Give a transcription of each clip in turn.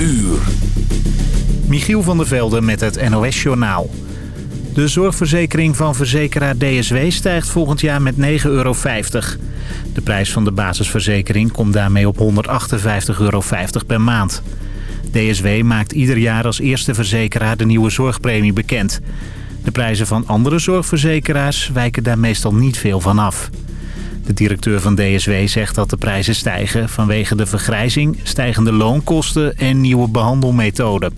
uur. Michiel van der Velde met het NOS-journaal. De zorgverzekering van verzekeraar DSW stijgt volgend jaar met 9,50 euro. De prijs van de basisverzekering komt daarmee op 158,50 euro per maand. DSW maakt ieder jaar als eerste verzekeraar de nieuwe zorgpremie bekend. De prijzen van andere zorgverzekeraars wijken daar meestal niet veel van af. De directeur van DSW zegt dat de prijzen stijgen vanwege de vergrijzing, stijgende loonkosten en nieuwe behandelmethoden.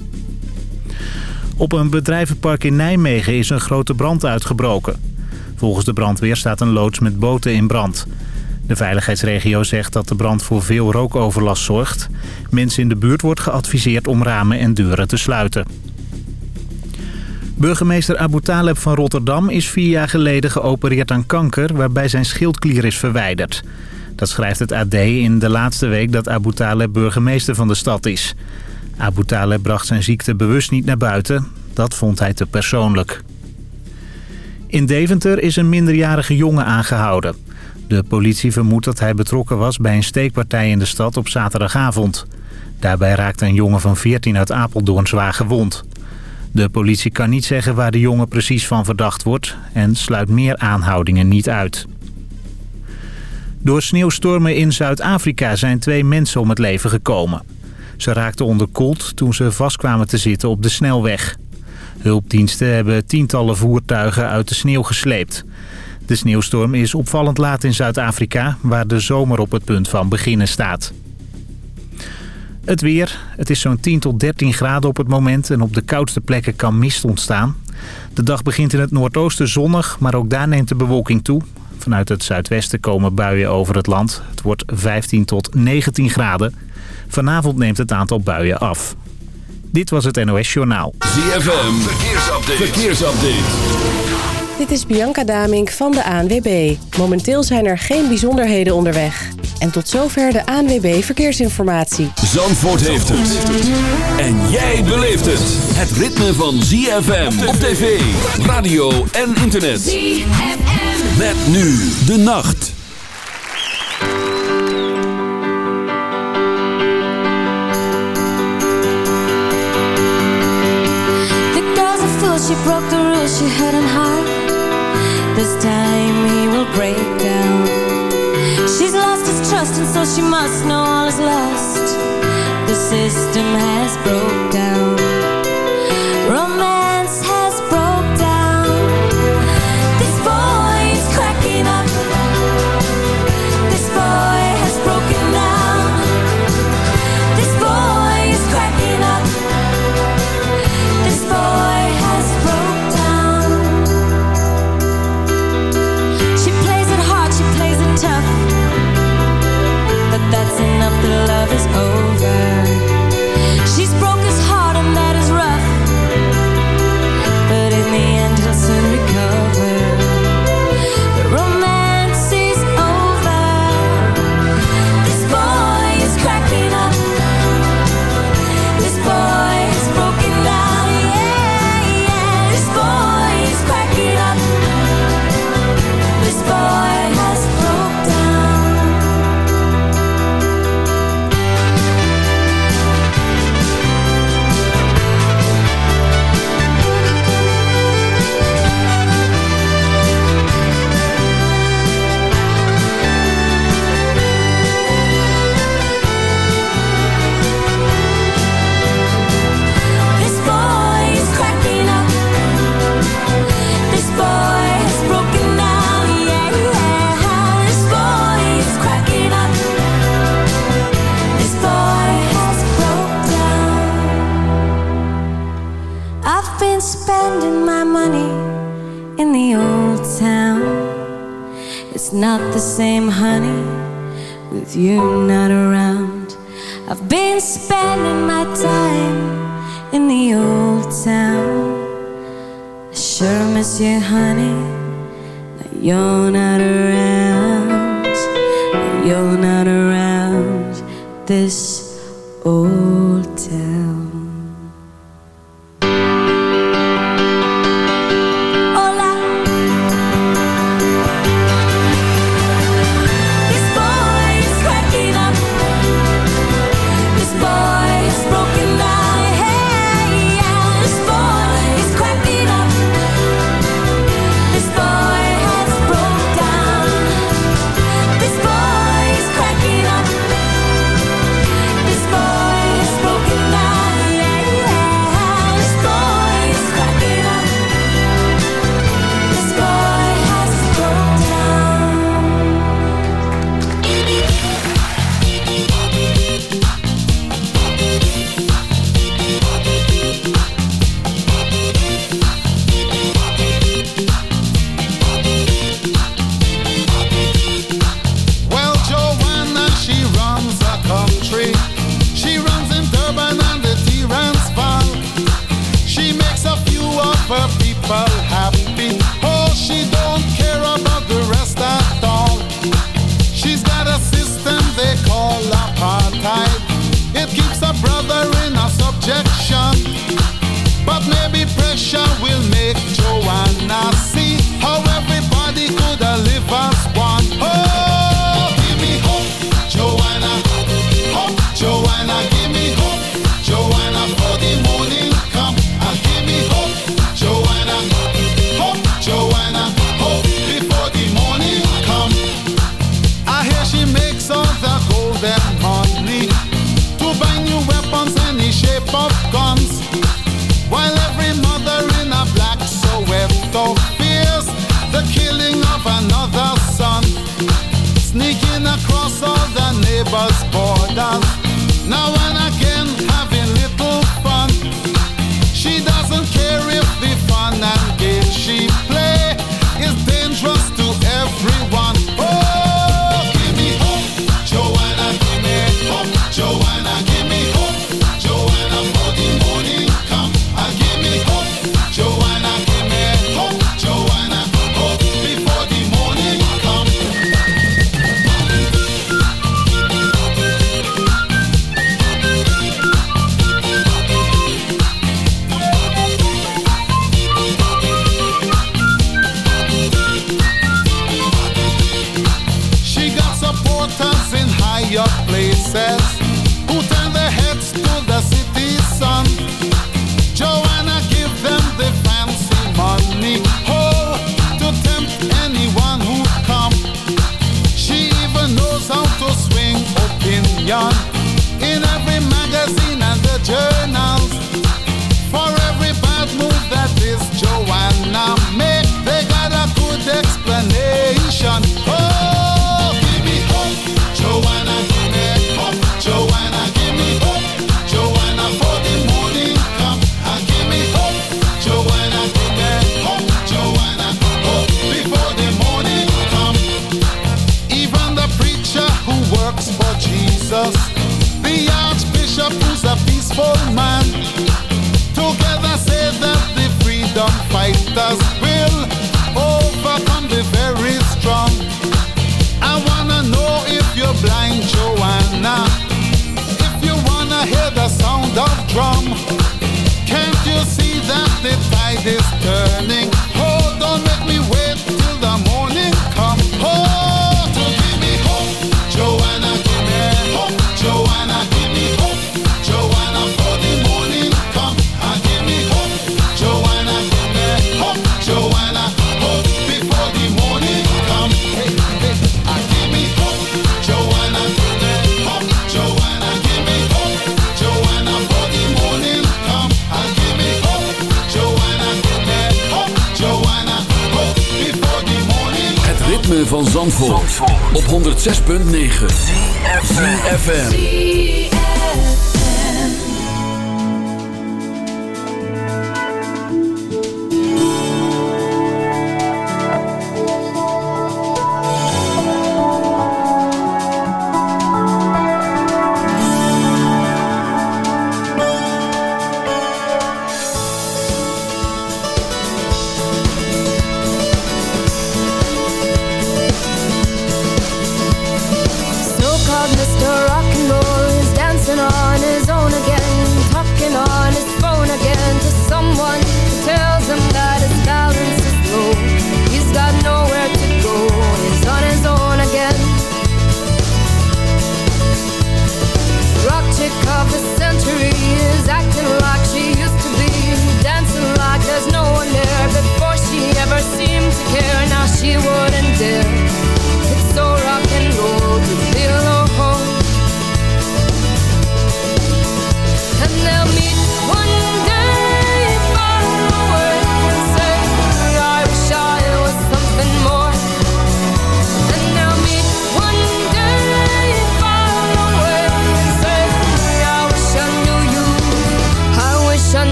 Op een bedrijvenpark in Nijmegen is een grote brand uitgebroken. Volgens de brandweer staat een loods met boten in brand. De veiligheidsregio zegt dat de brand voor veel rookoverlast zorgt. Mensen in de buurt wordt geadviseerd om ramen en deuren te sluiten. Burgemeester Abu Taleb van Rotterdam is vier jaar geleden geopereerd aan kanker... waarbij zijn schildklier is verwijderd. Dat schrijft het AD in de laatste week dat Abu Taleb burgemeester van de stad is. Abu Taleb bracht zijn ziekte bewust niet naar buiten. Dat vond hij te persoonlijk. In Deventer is een minderjarige jongen aangehouden. De politie vermoedt dat hij betrokken was bij een steekpartij in de stad op zaterdagavond. Daarbij raakte een jongen van 14 uit Apeldoorn zwaar gewond. De politie kan niet zeggen waar de jongen precies van verdacht wordt... en sluit meer aanhoudingen niet uit. Door sneeuwstormen in Zuid-Afrika zijn twee mensen om het leven gekomen. Ze raakten onderkoeld toen ze vastkwamen te zitten op de snelweg. Hulpdiensten hebben tientallen voertuigen uit de sneeuw gesleept. De sneeuwstorm is opvallend laat in Zuid-Afrika... waar de zomer op het punt van beginnen staat. Het weer. Het is zo'n 10 tot 13 graden op het moment... en op de koudste plekken kan mist ontstaan. De dag begint in het noordoosten zonnig, maar ook daar neemt de bewolking toe. Vanuit het zuidwesten komen buien over het land. Het wordt 15 tot 19 graden. Vanavond neemt het aantal buien af. Dit was het NOS Journaal. ZFM, verkeersupdate. verkeersupdate. Dit is Bianca Damink van de ANWB. Momenteel zijn er geen bijzonderheden onderweg. En tot zover de ANWB Verkeersinformatie. Zandvoort heeft het. En jij beleeft het. Het ritme van ZFM op tv, radio en internet. ZFM. Met nu de nacht. She broke the rules, she hadn't hide. This time he will break down She's lost his trust and so she must know all is lost. The system has broke down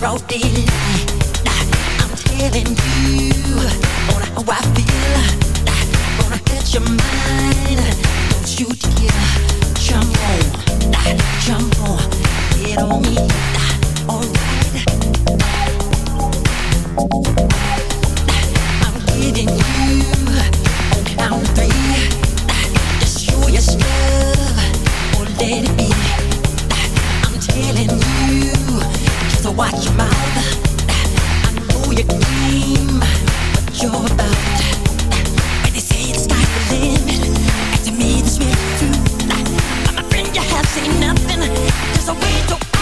I'm telling you, on how I feel. Life. Gonna your mind. Don't you dare jump on, jump on, get on me. Alright. I'm getting you. Just show your stuff or let it be. I'm telling you so watch your mouth. I know your game, what you're about. When they say the sky's the limit, and to me this may be true. But my friend, you have seen nothing. There's a way to.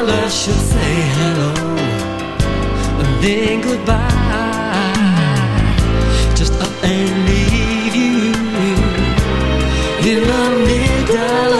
girl I should say hello and then goodbye. Just up and leave you in the middle.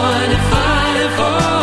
on and fighting for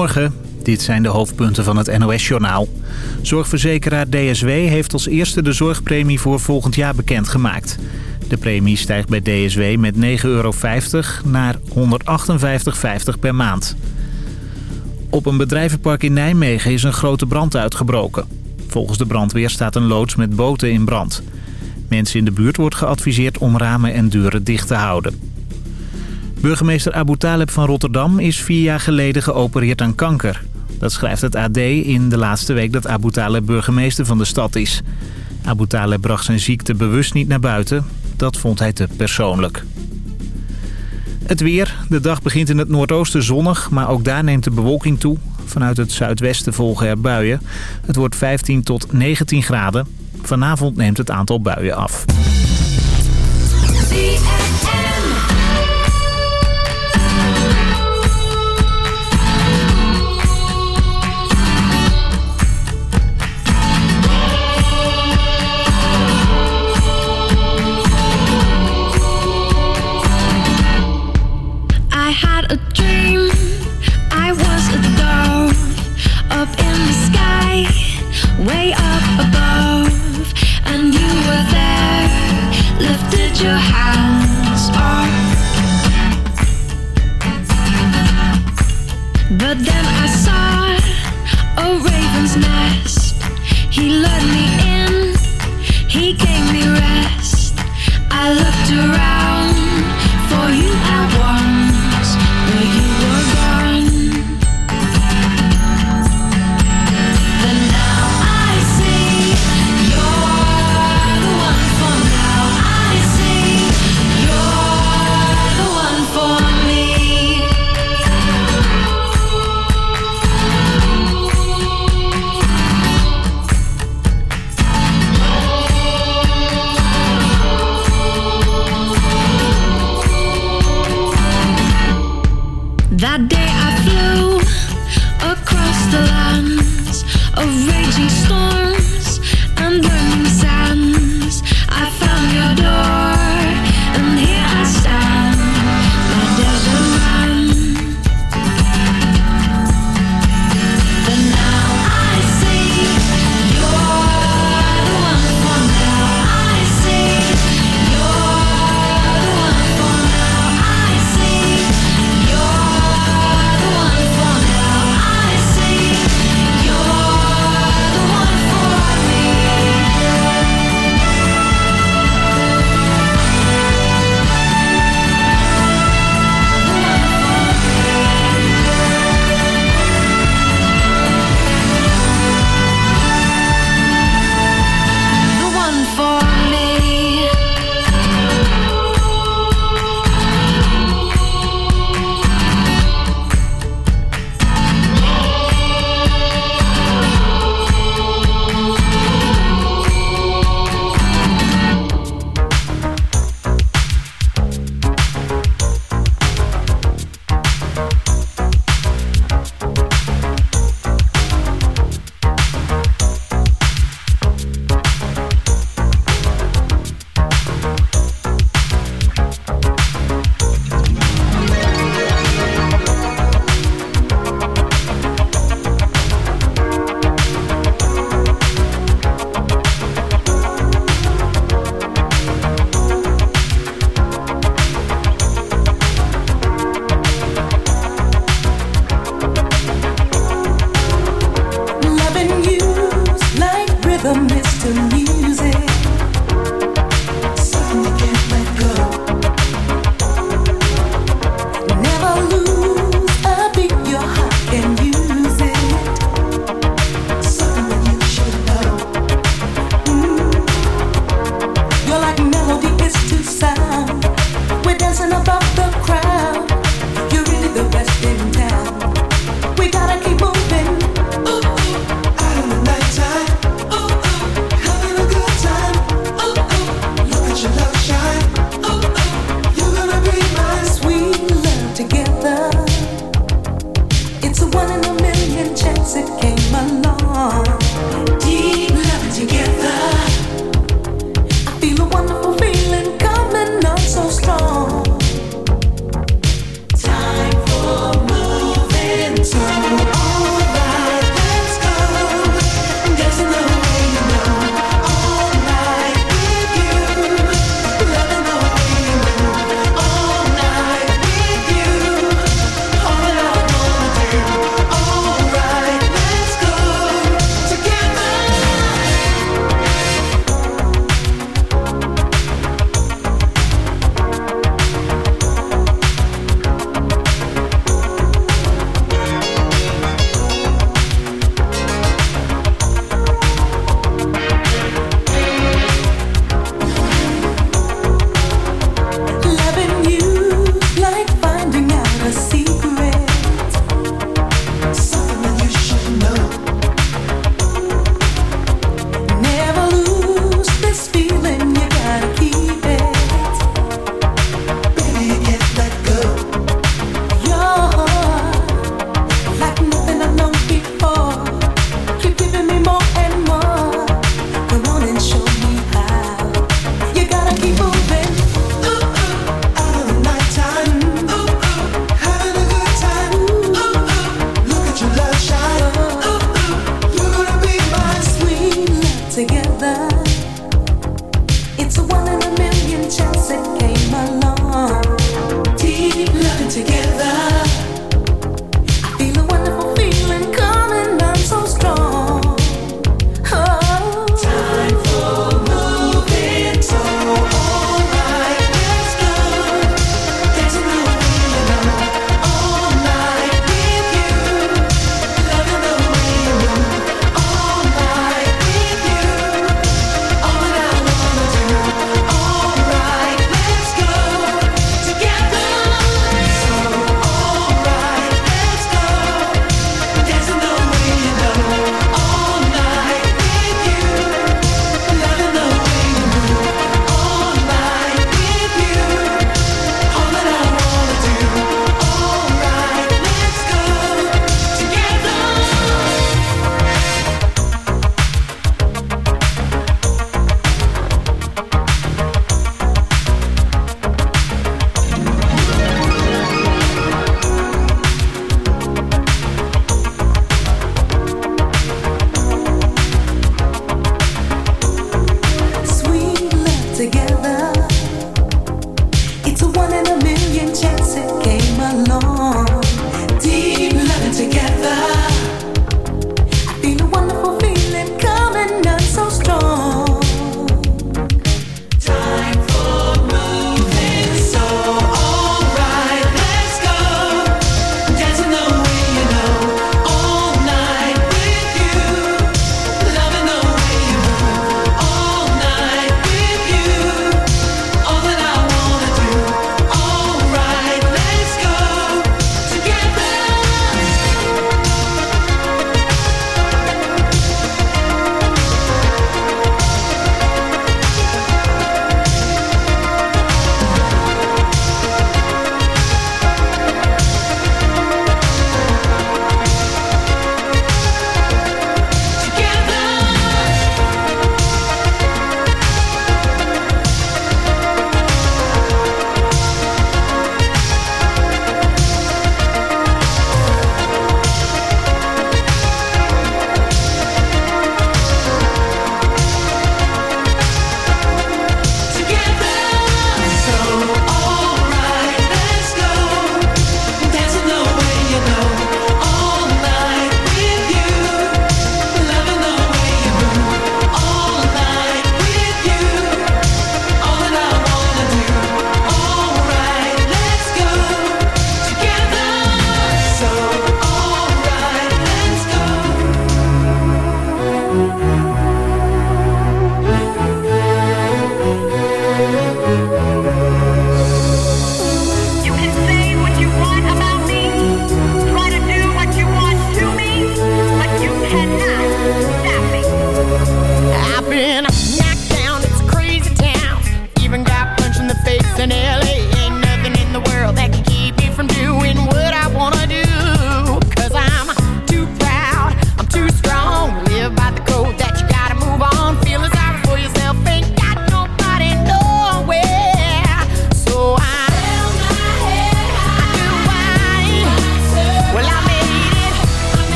Goedemorgen, dit zijn de hoofdpunten van het NOS-journaal. Zorgverzekeraar DSW heeft als eerste de zorgpremie voor volgend jaar bekendgemaakt. De premie stijgt bij DSW met 9,50 euro naar 158,50 per maand. Op een bedrijvenpark in Nijmegen is een grote brand uitgebroken. Volgens de brandweer staat een loods met boten in brand. Mensen in de buurt wordt geadviseerd om ramen en deuren dicht te houden. Burgemeester Abu Taleb van Rotterdam is vier jaar geleden geopereerd aan kanker. Dat schrijft het AD in de laatste week dat Abu Taleb burgemeester van de stad is. Abu Taleb bracht zijn ziekte bewust niet naar buiten. Dat vond hij te persoonlijk. Het weer. De dag begint in het noordoosten zonnig, maar ook daar neemt de bewolking toe. Vanuit het zuidwesten volgen er buien. Het wordt 15 tot 19 graden. Vanavond neemt het aantal buien af.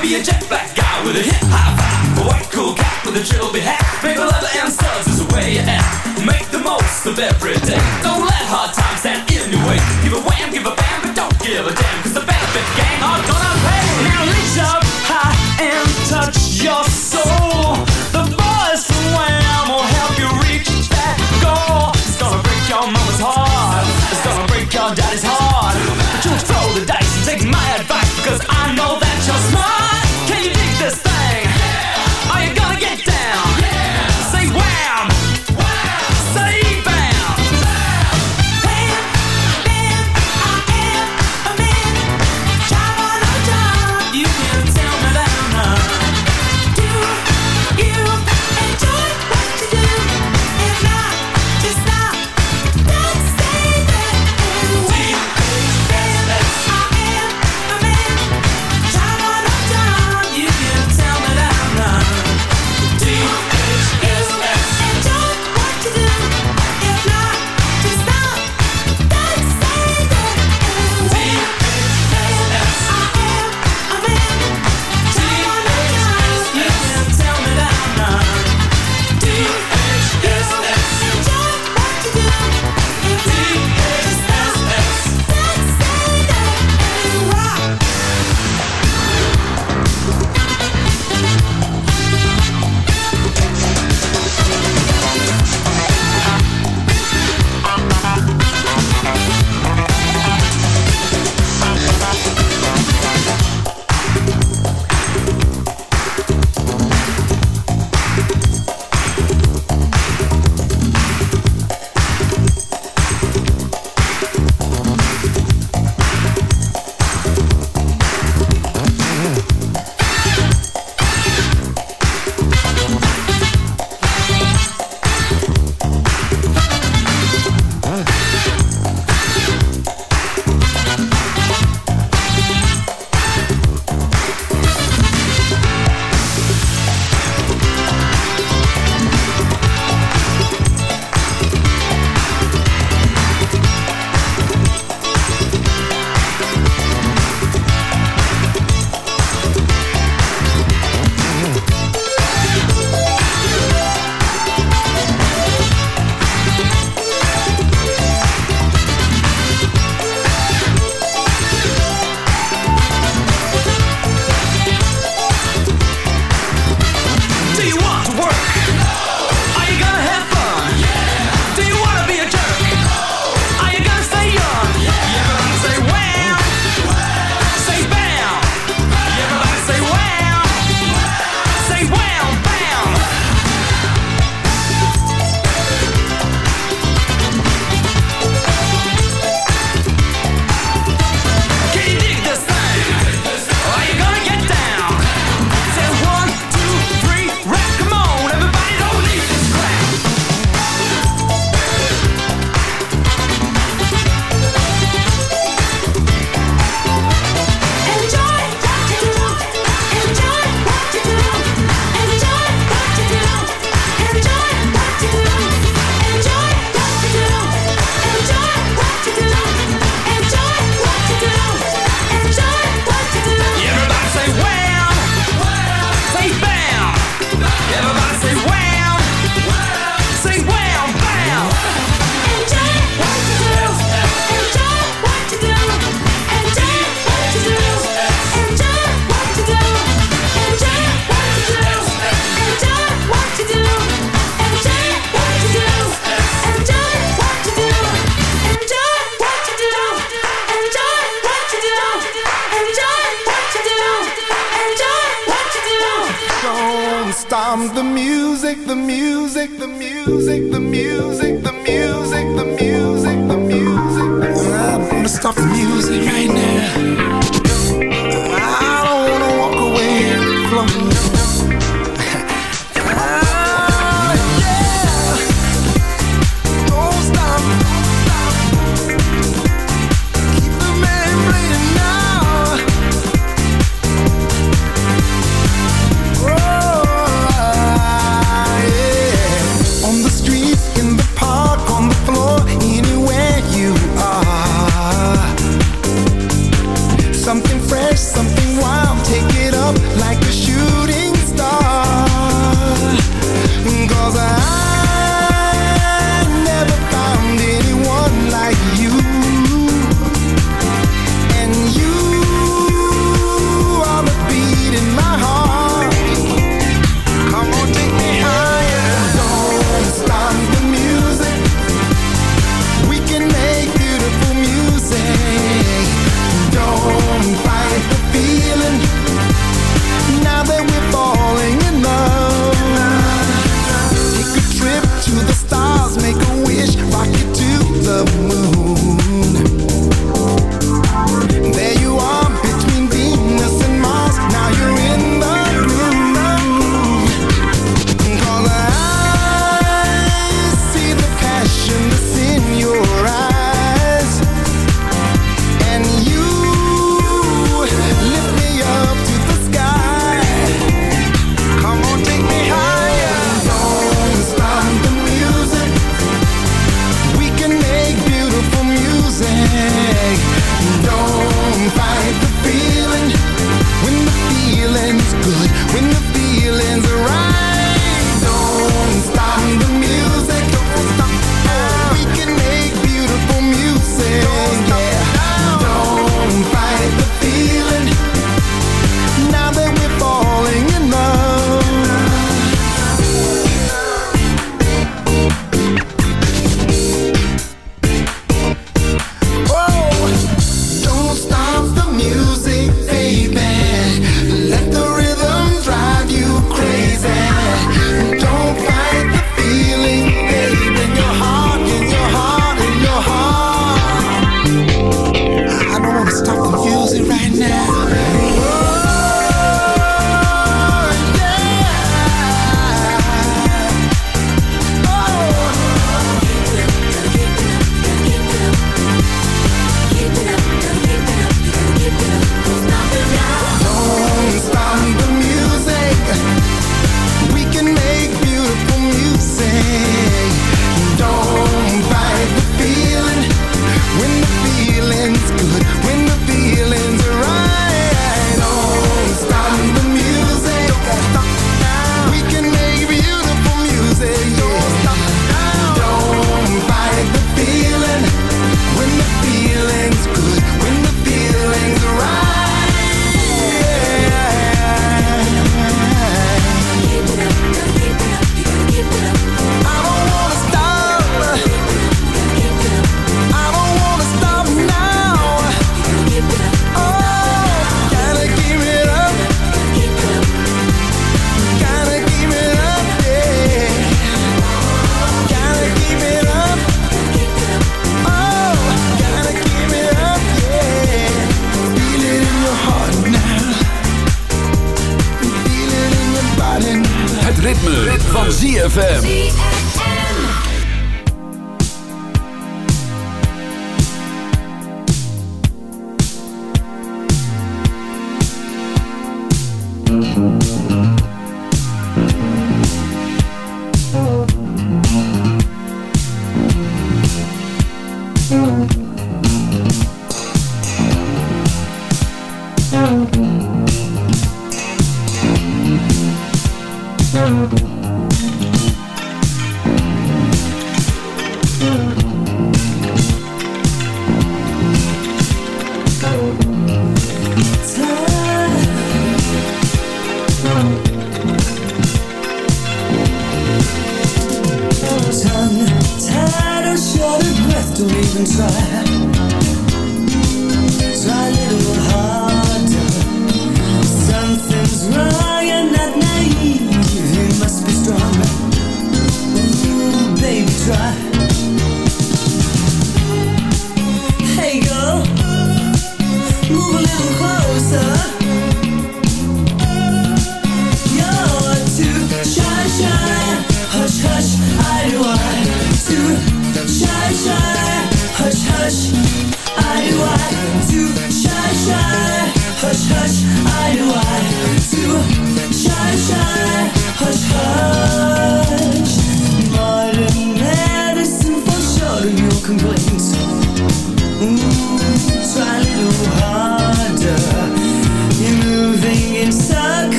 be a jet black guy with a hip hop vibe, a white cool cat with a trilby hat. Paper leather and studs is the way you act. Make the most of every day. Don't let hard times stand in your way. Give a wham, give a bam, but don't give a damn. Cause the benefit gang are gonna pay. Now reach up high and touch your soul. In the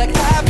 like I've